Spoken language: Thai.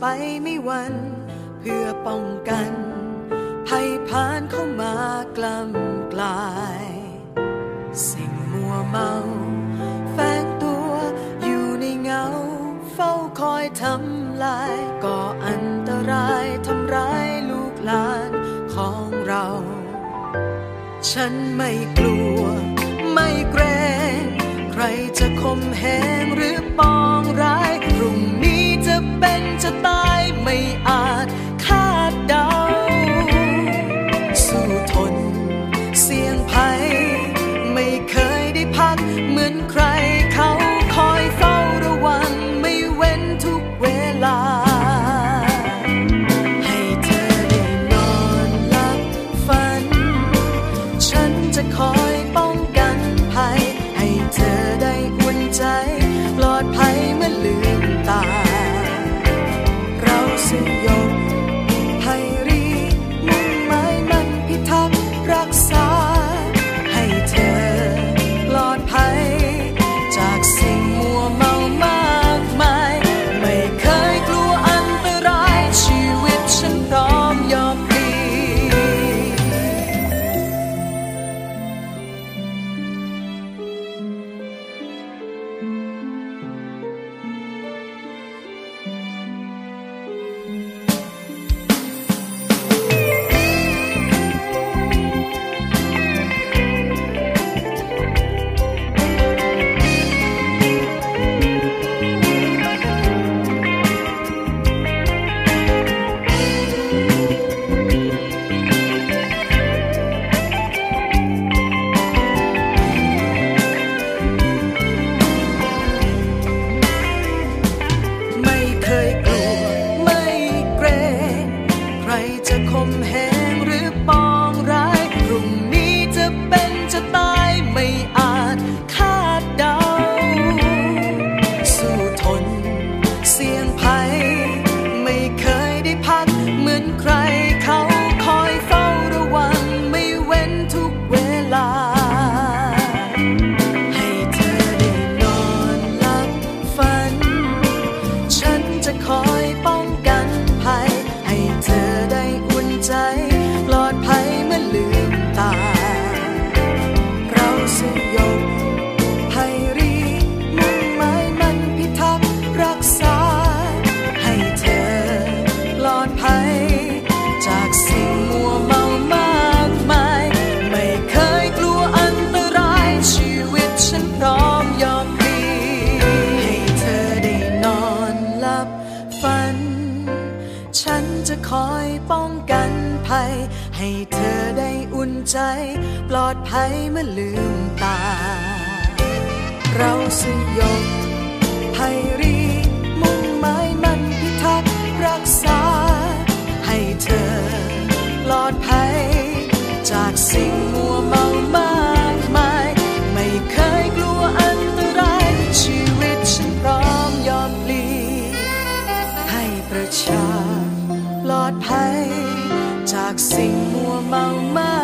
ไปไม่หวัน เพื่อป้องกันภัยผ่านเข้ามากล้ำกลาย สิ่งมัวเมา แฝงตัวอยู่ในเงา เฝ้าคอยทำลายก่ออันตรายทำร้ายลูกหลานของเรา ฉันไม่กลัว ไม่เกรง ใครจะคมแหงหรือ เป็น อยป้องกันภัย ให้เธอได้อุ่นใจ ปลอดภัยเมื่อลืมตา เราสยบภัยรี มุ่งหมายมันพิทักษ์รักษา ให้เธอปลอดภัย จากสิ่งมัวเมามากมาย ไม่เคยกลัวอันตราย ชีวิตฉันพร้อมยอมพลีให้ประชา ลอดภัย จากสิ่งมัวเมามาก